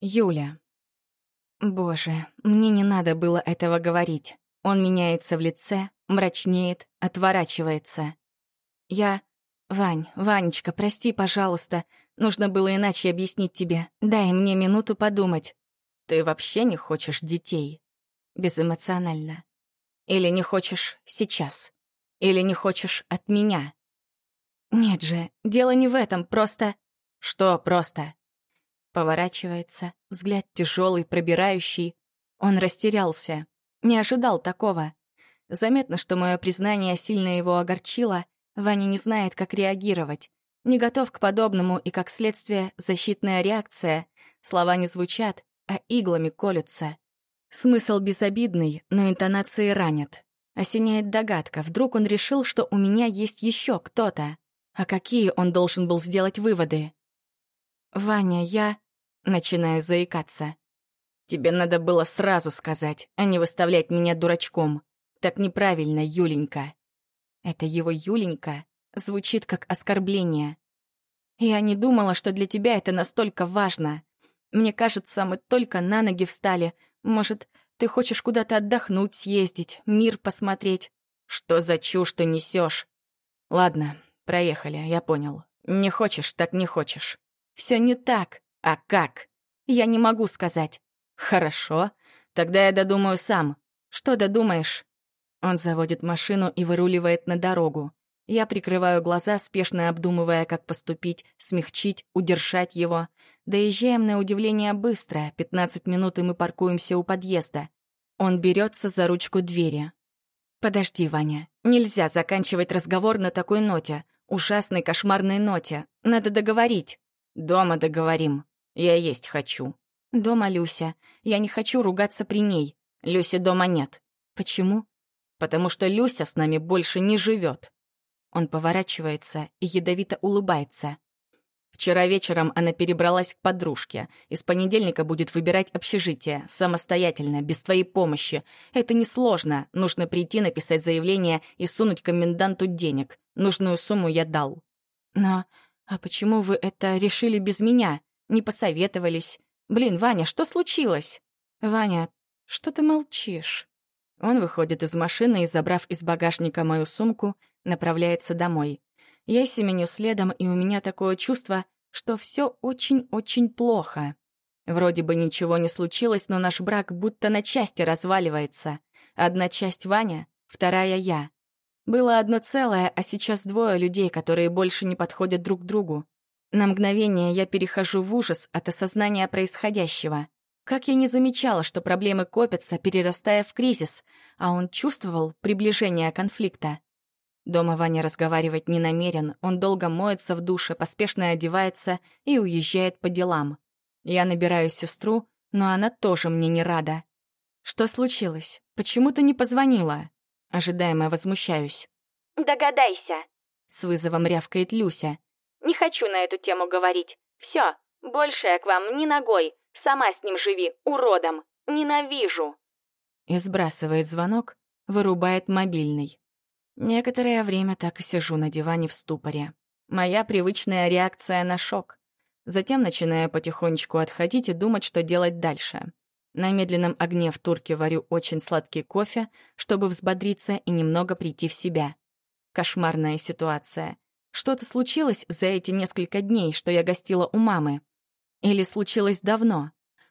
Юля. Боже, мне не надо было этого говорить. Он меняется в лице, мрачнеет, отворачивается. Я... Вань, Ванечка, прости, пожалуйста. Нужно было иначе объяснить тебе. Дай мне минуту подумать. Ты вообще не хочешь детей? Безэмоционально. Или не хочешь сейчас? Или не хочешь от меня? Нет же, дело не в этом, просто... Что просто? Поворачивается, взгляд тяжелый, пробирающий. Он растерялся. Не ожидал такого. Заметно, что мое признание сильно его огорчило. Ваня не знает, как реагировать. Не готов к подобному, и, как следствие, защитная реакция. Слова не звучат, а иглами колются. Смысл безобидный, но интонации ранят. Осеняет догадка, вдруг он решил, что у меня есть еще кто-то. А какие он должен был сделать выводы? «Ваня, я...» Начинаю заикаться. «Тебе надо было сразу сказать, а не выставлять меня дурачком. Так неправильно, Юленька». Это его Юленька звучит как оскорбление. Я не думала, что для тебя это настолько важно. Мне кажется, мы только на ноги встали. Может, ты хочешь куда-то отдохнуть, съездить, мир посмотреть? Что за чушь ты несешь? Ладно, проехали, я понял. Не хочешь, так не хочешь. Все не так. А как? Я не могу сказать. Хорошо, тогда я додумаю сам. Что додумаешь? Он заводит машину и выруливает на дорогу. Я прикрываю глаза, спешно обдумывая, как поступить, смягчить, удержать его. Доезжаем на удивление быстро, 15 минут, и мы паркуемся у подъезда. Он берется за ручку двери. «Подожди, Ваня, нельзя заканчивать разговор на такой ноте, ужасной кошмарной ноте. Надо договорить». «Дома договорим», я есть хочу. Дома Люся. Я не хочу ругаться при ней. Люси дома нет. Почему? Потому что Люся с нами больше не живет. Он поворачивается и ядовито улыбается. Вчера вечером она перебралась к подружке. Из понедельника будет выбирать общежитие. Самостоятельно, без твоей помощи. Это несложно. Нужно прийти, написать заявление и сунуть коменданту денег. Нужную сумму я дал. Но... А почему вы это решили без меня? Не посоветовались. Блин, Ваня, что случилось? Ваня, что ты молчишь? Он выходит из машины и, забрав из багажника мою сумку, направляется домой. Я семеню следом, и у меня такое чувство, что все очень-очень плохо. Вроде бы ничего не случилось, но наш брак будто на части разваливается. Одна часть Ваня, вторая я. Было одно целое, а сейчас двое людей, которые больше не подходят друг другу. На мгновение я перехожу в ужас от осознания происходящего. Как я не замечала, что проблемы копятся, перерастая в кризис, а он чувствовал приближение конфликта. Дома Ваня разговаривать не намерен, он долго моется в душе, поспешно одевается и уезжает по делам. Я набираю сестру, но она тоже мне не рада. «Что случилось? Почему ты не позвонила?» Ожидаемо возмущаюсь. «Догадайся!» — с вызовом рявкает Люся. Не хочу на эту тему говорить. Все, больше я к вам ни ногой. Сама с ним живи, уродом. Ненавижу. И сбрасывает звонок, вырубает мобильный. Некоторое время так и сижу на диване в ступоре. Моя привычная реакция на шок. Затем начинаю потихонечку отходить и думать, что делать дальше. На медленном огне в турке варю очень сладкий кофе, чтобы взбодриться и немного прийти в себя. Кошмарная ситуация. Что-то случилось за эти несколько дней, что я гостила у мамы. Или случилось давно.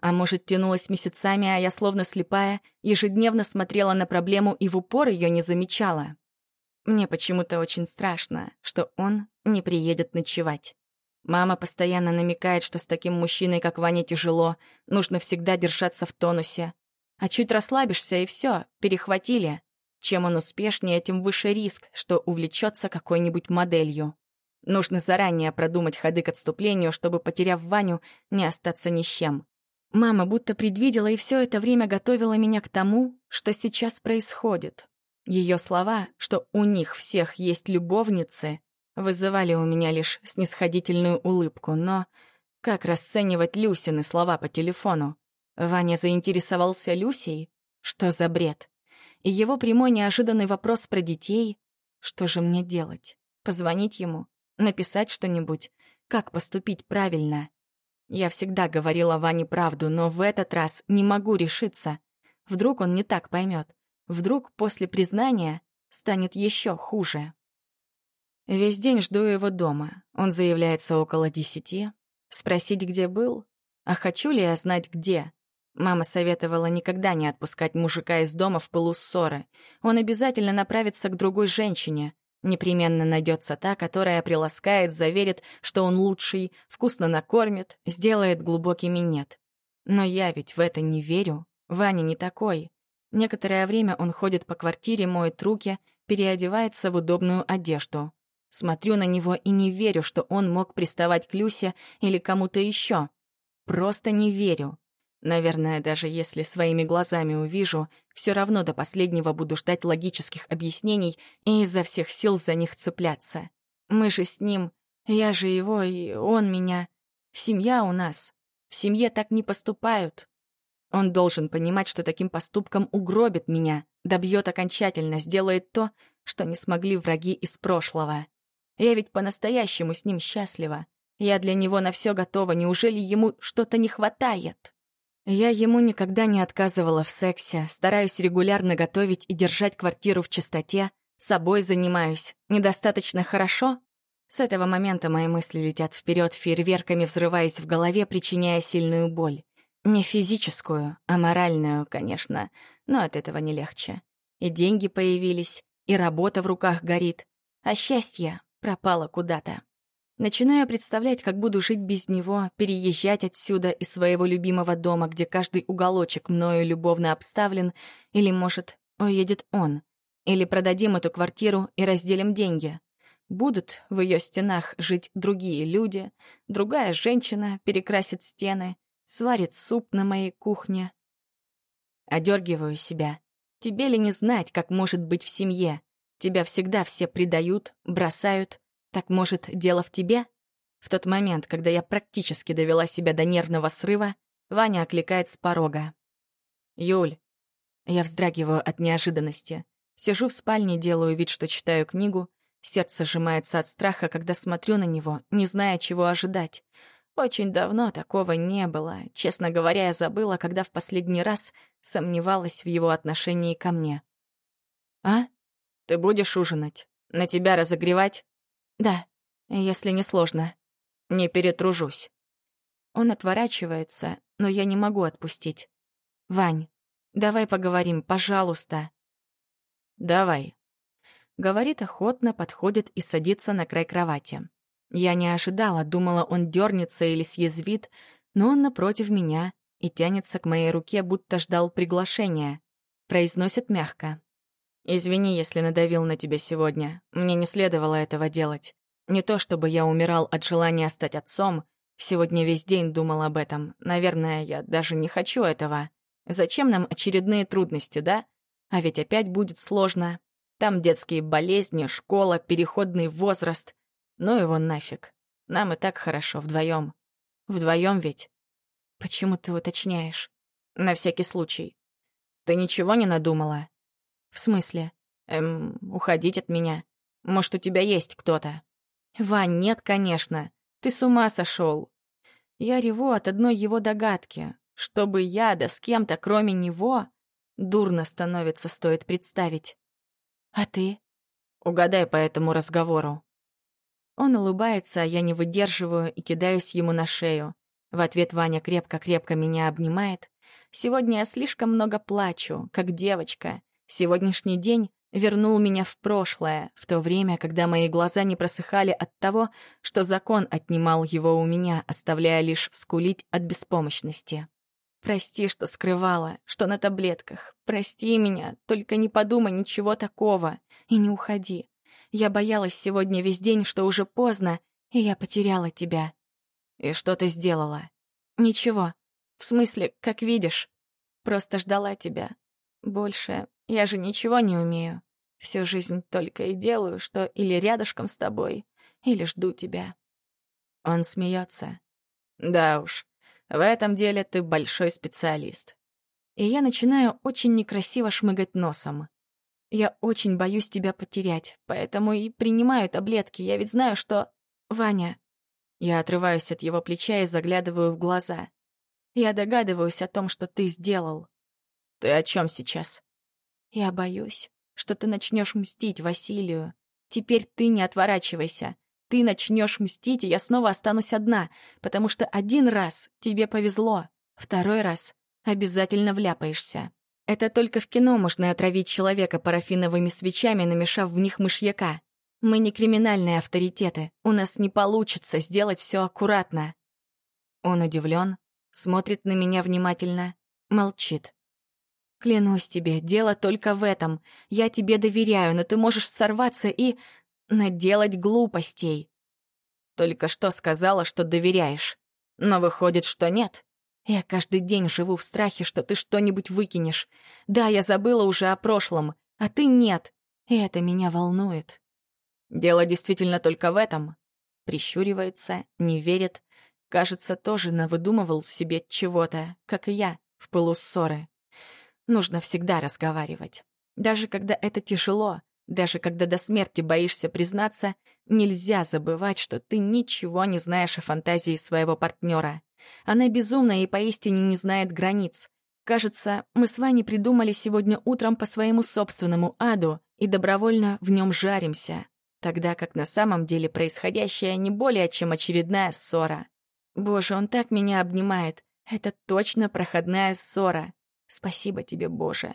А может, тянулось месяцами, а я, словно слепая, ежедневно смотрела на проблему и в упор ее не замечала. Мне почему-то очень страшно, что он не приедет ночевать. Мама постоянно намекает, что с таким мужчиной, как Ваня, тяжело, нужно всегда держаться в тонусе. А чуть расслабишься, и все, перехватили. Чем он успешнее, тем выше риск, что увлечется какой-нибудь моделью. Нужно заранее продумать ходы к отступлению, чтобы, потеряв Ваню, не остаться ни с чем. Мама будто предвидела и все это время готовила меня к тому, что сейчас происходит. Ее слова, что у них всех есть любовницы, вызывали у меня лишь снисходительную улыбку, но как расценивать Люсины слова по телефону? Ваня заинтересовался Люсей? Что за бред? И его прямой неожиданный вопрос про детей. Что же мне делать? Позвонить ему? Написать что-нибудь? Как поступить правильно? Я всегда говорила Ване правду, но в этот раз не могу решиться. Вдруг он не так поймет. Вдруг после признания станет еще хуже. Весь день жду его дома. Он заявляется около десяти. Спросить, где был? А хочу ли я знать, где? Мама советовала никогда не отпускать мужика из дома в полуссоры. Он обязательно направится к другой женщине. Непременно найдется та, которая приласкает, заверит, что он лучший, вкусно накормит, сделает глубокий минет. Но я ведь в это не верю. Ваня не такой. Некоторое время он ходит по квартире, моет руки, переодевается в удобную одежду. Смотрю на него и не верю, что он мог приставать к Люсе или кому-то еще. Просто не верю. Наверное, даже если своими глазами увижу, все равно до последнего буду ждать логических объяснений и изо всех сил за них цепляться. Мы же с ним, я же его, и он меня. Семья у нас. В семье так не поступают. Он должен понимать, что таким поступком угробит меня, добьет окончательно, сделает то, что не смогли враги из прошлого. Я ведь по-настоящему с ним счастлива. Я для него на все готова, неужели ему что-то не хватает? Я ему никогда не отказывала в сексе, стараюсь регулярно готовить и держать квартиру в чистоте, собой занимаюсь. Недостаточно хорошо? С этого момента мои мысли летят вперед, фейерверками взрываясь в голове, причиняя сильную боль. Не физическую, а моральную, конечно, но от этого не легче. И деньги появились, и работа в руках горит, а счастье пропало куда-то. Начинаю представлять, как буду жить без него, переезжать отсюда из своего любимого дома, где каждый уголочек мною любовно обставлен, или, может, уедет он, или продадим эту квартиру и разделим деньги. Будут в ее стенах жить другие люди, другая женщина перекрасит стены, сварит суп на моей кухне. Одергиваю себя. Тебе ли не знать, как может быть в семье? Тебя всегда все предают, бросают, так, может, дело в тебе? В тот момент, когда я практически довела себя до нервного срыва, Ваня окликает с порога. «Юль». Я вздрагиваю от неожиданности. Сижу в спальне, делаю вид, что читаю книгу. Сердце сжимается от страха, когда смотрю на него, не зная, чего ожидать. Очень давно такого не было. Честно говоря, я забыла, когда в последний раз сомневалась в его отношении ко мне. «А? Ты будешь ужинать? На тебя разогревать?» «Да, если не сложно. Не перетружусь». Он отворачивается, но я не могу отпустить. «Вань, давай поговорим, пожалуйста». «Давай». Говорит охотно, подходит и садится на край кровати. Я не ожидала, думала, он дернется или съязвит, но он напротив меня и тянется к моей руке, будто ждал приглашения. Произносит мягко. Извини, если надавил на тебя сегодня. Мне не следовало этого делать. Не то чтобы я умирал от желания стать отцом. Сегодня весь день думал об этом. Наверное, я даже не хочу этого. Зачем нам очередные трудности, да? А ведь опять будет сложно. Там детские болезни, школа, переходный возраст. Ну его нафиг. Нам и так хорошо вдвоем. Вдвоем ведь. Почему ты уточняешь? На всякий случай. Ты ничего не надумала? «В смысле?» «Эм, уходить от меня. Может, у тебя есть кто-то?» «Вань, нет, конечно. Ты с ума сошел. Я реву от одной его догадки. Чтобы я, да с кем-то, кроме него, дурно становится, стоит представить. А ты? Угадай по этому разговору. Он улыбается, а я не выдерживаю и кидаюсь ему на шею. В ответ Ваня крепко-крепко меня обнимает. Сегодня я слишком много плачу, как девочка. Сегодняшний день вернул меня в прошлое, в то время, когда мои глаза не просыхали от того, что закон отнимал его у меня, оставляя лишь скулить от беспомощности. Прости, что скрывала, что на таблетках. Прости меня, только не подумай ничего такого и не уходи. Я боялась сегодня весь день, что уже поздно, и я потеряла тебя. И что ты сделала? Ничего. В смысле, как видишь. Просто ждала тебя. Больше я же ничего не умею. Всю жизнь только и делаю, что или рядышком с тобой, или жду тебя. Он смеется. Да уж, в этом деле ты большой специалист. И я начинаю очень некрасиво шмыгать носом. Я очень боюсь тебя потерять, поэтому и принимаю таблетки. Я ведь знаю, что... Ваня, Я отрываюсь от его плеча и заглядываю в глаза. Я догадываюсь о том, что ты сделал. Ты о чем сейчас? Я боюсь, что ты начнешь мстить Василию. Теперь ты не отворачивайся. Ты начнешь мстить, и я снова останусь одна, потому что один раз тебе повезло, второй раз обязательно вляпаешься. Это только в кино можно отравить человека парафиновыми свечами, намешав в них мышьяка. Мы не криминальные авторитеты, у нас не получится сделать все аккуратно. Он удивлен, смотрит на меня внимательно, молчит. Клянусь тебе, дело только в этом. Я тебе доверяю, но ты можешь сорваться и наделать глупостей. Только что сказала, что доверяешь. Но выходит, что нет. Я каждый день живу в страхе, что ты что-нибудь выкинешь. Да, я забыла уже о прошлом, а ты нет. И это меня волнует. Дело действительно только в этом. Прищуривается, не верит. Кажется, тоже навыдумывал себе чего-то, как и я, в пылу ссоры. Нужно всегда разговаривать. Даже когда это тяжело, даже когда до смерти боишься признаться, нельзя забывать, что ты ничего не знаешь о фантазии своего партнера. Она безумна и поистине не знает границ. Кажется, мы с Ваней придумали сегодня утром по своему собственному аду и добровольно в нем жаримся, тогда как на самом деле происходящее не более чем очередная ссора. Боже, он так меня обнимает. Это точно проходная ссора. Спасибо тебе, Боже.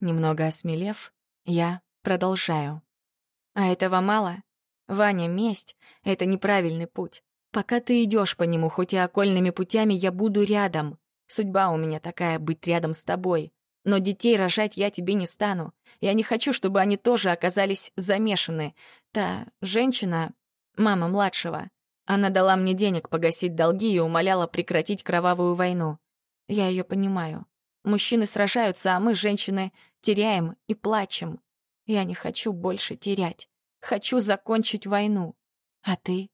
Немного осмелев, я продолжаю. А этого мало? Ваня, месть — это неправильный путь. Пока ты идешь по нему, хоть и окольными путями, я буду рядом. Судьба у меня такая — быть рядом с тобой. Но детей рожать я тебе не стану. Я не хочу, чтобы они тоже оказались замешаны. Та женщина, мама младшего, она дала мне денег погасить долги и умоляла прекратить кровавую войну. Я ее понимаю. Мужчины сражаются, а мы, женщины, теряем и плачем. Я не хочу больше терять. Хочу закончить войну. А ты?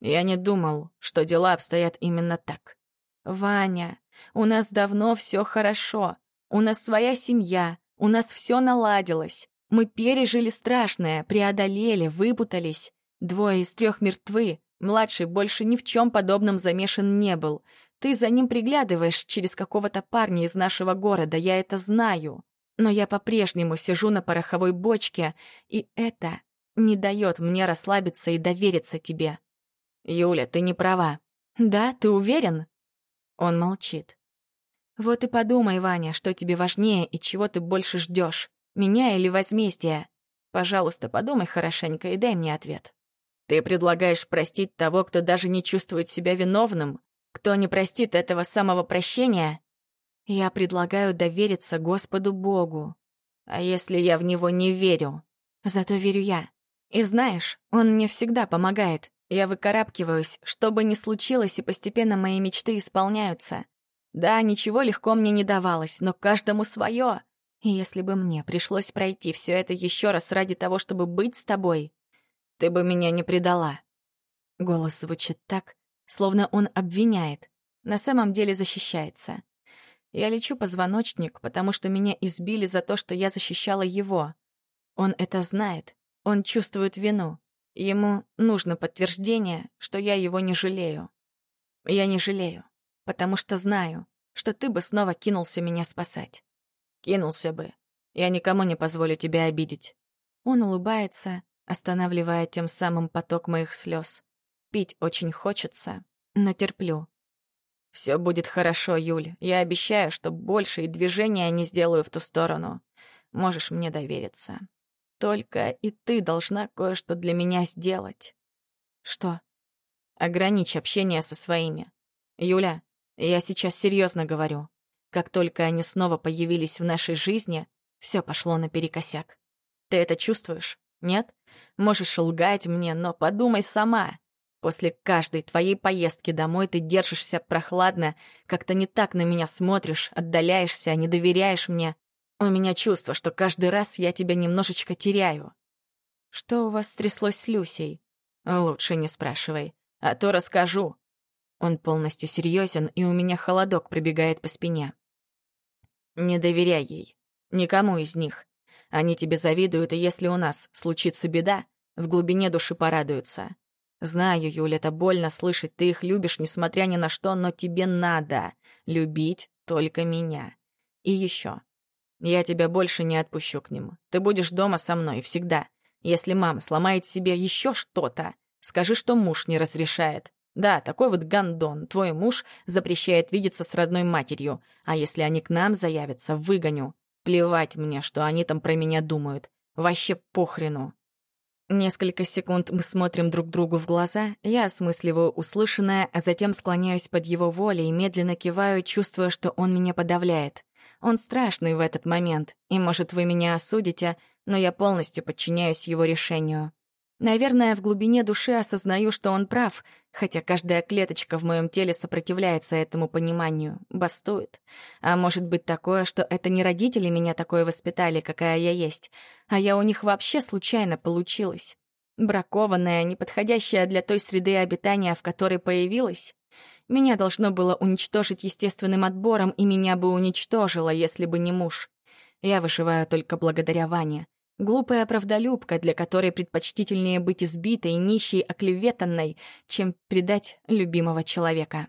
Я не думал, что дела обстоят именно так. Ваня, у нас давно все хорошо. У нас своя семья, у нас все наладилось. Мы пережили страшное, преодолели, выпутались. Двое из трех мертвы. Младший больше ни в чем подобном замешан не был. Ты за ним приглядываешь через какого-то парня из нашего города, я это знаю. Но я по-прежнему сижу на пороховой бочке, и это не дает мне расслабиться и довериться тебе. Юля, ты не права. Да, ты уверен? Он молчит. Вот и подумай, Ваня, что тебе важнее и чего ты больше ждешь, меня или возмездия. Пожалуйста, подумай хорошенько и дай мне ответ. Ты предлагаешь простить того, кто даже не чувствует себя виновным, кто не простит этого самого прощения, я предлагаю довериться Господу Богу. А если я в Него не верю? Зато верю я. И знаешь, Он мне всегда помогает. Я выкарабкиваюсь, что бы ни случилось, и постепенно мои мечты исполняются. Да, ничего легко мне не давалось, но каждому свое. И если бы мне пришлось пройти все это еще раз ради того, чтобы быть с тобой, ты бы меня не предала. Голос звучит так, Словно он обвиняет, на самом деле защищается. Я лечу позвоночник, потому что меня избили за то, что я защищала его. Он это знает, он чувствует вину. Ему нужно подтверждение, что я его не жалею. Я не жалею, потому что знаю, что ты бы снова кинулся меня спасать. Кинулся бы. Я никому не позволю тебя обидеть. Он улыбается, останавливая тем самым поток моих слез. Пить очень хочется, но терплю. Все будет хорошо, Юль. Я обещаю, что больше и движения не сделаю в ту сторону. Можешь мне довериться. Только и ты должна кое-что для меня сделать. Что? Ограничь общение со своими. Юля, я сейчас серьезно говорю. Как только они снова появились в нашей жизни, все пошло наперекосяк. Ты это чувствуешь? Нет? Можешь лгать мне, но подумай сама. После каждой твоей поездки домой ты держишься прохладно, как-то не так на меня смотришь, отдаляешься, не доверяешь мне. У меня чувство, что каждый раз я тебя немножечко теряю. Что у вас стряслось с Люсей? Лучше не спрашивай, а то расскажу. Он полностью серьезен, и у меня холодок пробегает по спине. Не доверяй ей. Никому из них. Они тебе завидуют, и если у нас случится беда, в глубине души порадуются. Знаю, Юля, это больно слышать, ты их любишь, несмотря ни на что, но тебе надо любить только меня. И еще. Я тебя больше не отпущу к нему. Ты будешь дома со мной всегда. Если мама сломает себе еще что-то, скажи, что муж не разрешает. Да, такой вот гандон. Твой муж запрещает видеться с родной матерью. А если они к нам заявятся, выгоню. Плевать мне, что они там про меня думают. Вообще похрену. Несколько секунд мы смотрим друг другу в глаза, я осмысливаю услышанное, а затем склоняюсь под его волей и медленно киваю, чувствуя, что он меня подавляет. Он страшный в этот момент, и, может, вы меня осудите, но я полностью подчиняюсь его решению. Наверное, в глубине души осознаю, что он прав, хотя каждая клеточка в моем теле сопротивляется этому пониманию, бастует. А может быть такое, что это не родители меня такое воспитали, какая я есть, а я у них вообще случайно получилась. Бракованная, неподходящая для той среды обитания, в которой появилась. Меня должно было уничтожить естественным отбором, и меня бы уничтожило, если бы не муж. Я вышиваю только благодаря Ване. Глупая правдолюбка, для которой предпочтительнее быть избитой, нищей, оклеветанной, чем предать любимого человека.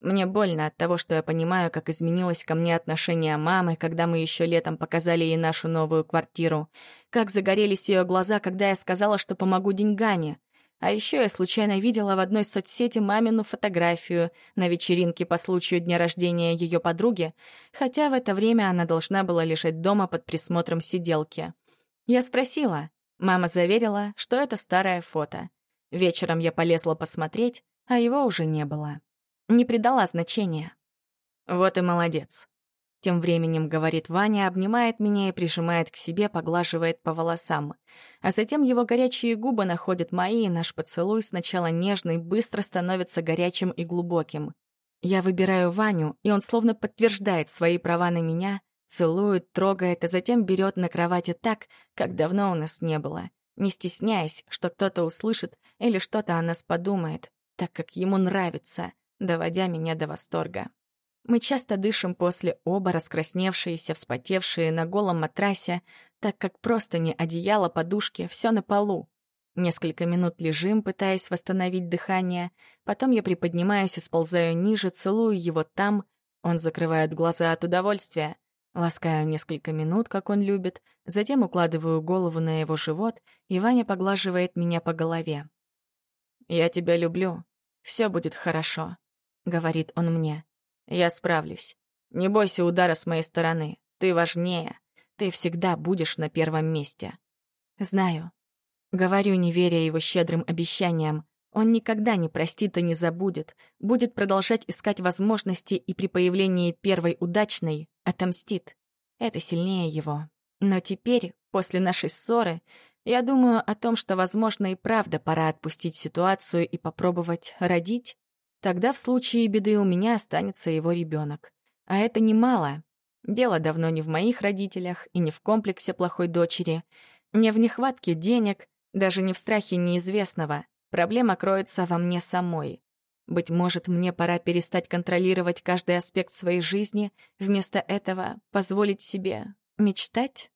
Мне больно от того, что я понимаю, как изменилось ко мне отношение мамы, когда мы еще летом показали ей нашу новую квартиру, как загорелись ее глаза, когда я сказала, что помогу деньгами. А еще я случайно видела в одной соцсети мамину фотографию на вечеринке по случаю дня рождения ее подруги, хотя в это время она должна была лежать дома под присмотром сиделки. Я спросила. Мама заверила, что это старое фото. Вечером я полезла посмотреть, а его уже не было. Не придала значения. «Вот и молодец», — тем временем говорит Ваня, обнимает меня и прижимает к себе, поглаживает по волосам. А затем его горячие губы находят мои, и наш поцелуй сначала нежный, быстро становится горячим и глубоким. Я выбираю Ваню, и он словно подтверждает свои права на меня, Целует, трогает, а затем берет на кровати так, как давно у нас не было, не стесняясь, что кто-то услышит или что-то о нас подумает, так как ему нравится, доводя меня до восторга. Мы часто дышим после оба, раскрасневшиеся, вспотевшие на голом матрасе, так как просто не одеяло, подушки, все на полу. Несколько минут лежим, пытаясь восстановить дыхание, потом я приподнимаюсь и сползаю ниже, целую его там, он закрывает глаза от удовольствия. Ласкаю несколько минут, как он любит, затем укладываю голову на его живот, и Ваня поглаживает меня по голове. «Я тебя люблю. Все будет хорошо», — говорит он мне. «Я справлюсь. Не бойся удара с моей стороны. Ты важнее. Ты всегда будешь на первом месте». «Знаю». Говорю, не веря его щедрым обещаниям. Он никогда не простит и не забудет, будет продолжать искать возможности и при появлении первой удачной Отомстит. Это сильнее его. Но теперь, после нашей ссоры, я думаю о том, что, возможно, и правда пора отпустить ситуацию и попробовать родить. Тогда в случае беды у меня останется его ребенок. А это немало. Дело давно не в моих родителях и не в комплексе плохой дочери, не в нехватке денег, даже не в страхе неизвестного. Проблема кроется во мне самой. Быть может, мне пора перестать контролировать каждый аспект своей жизни, вместо этого позволить себе мечтать?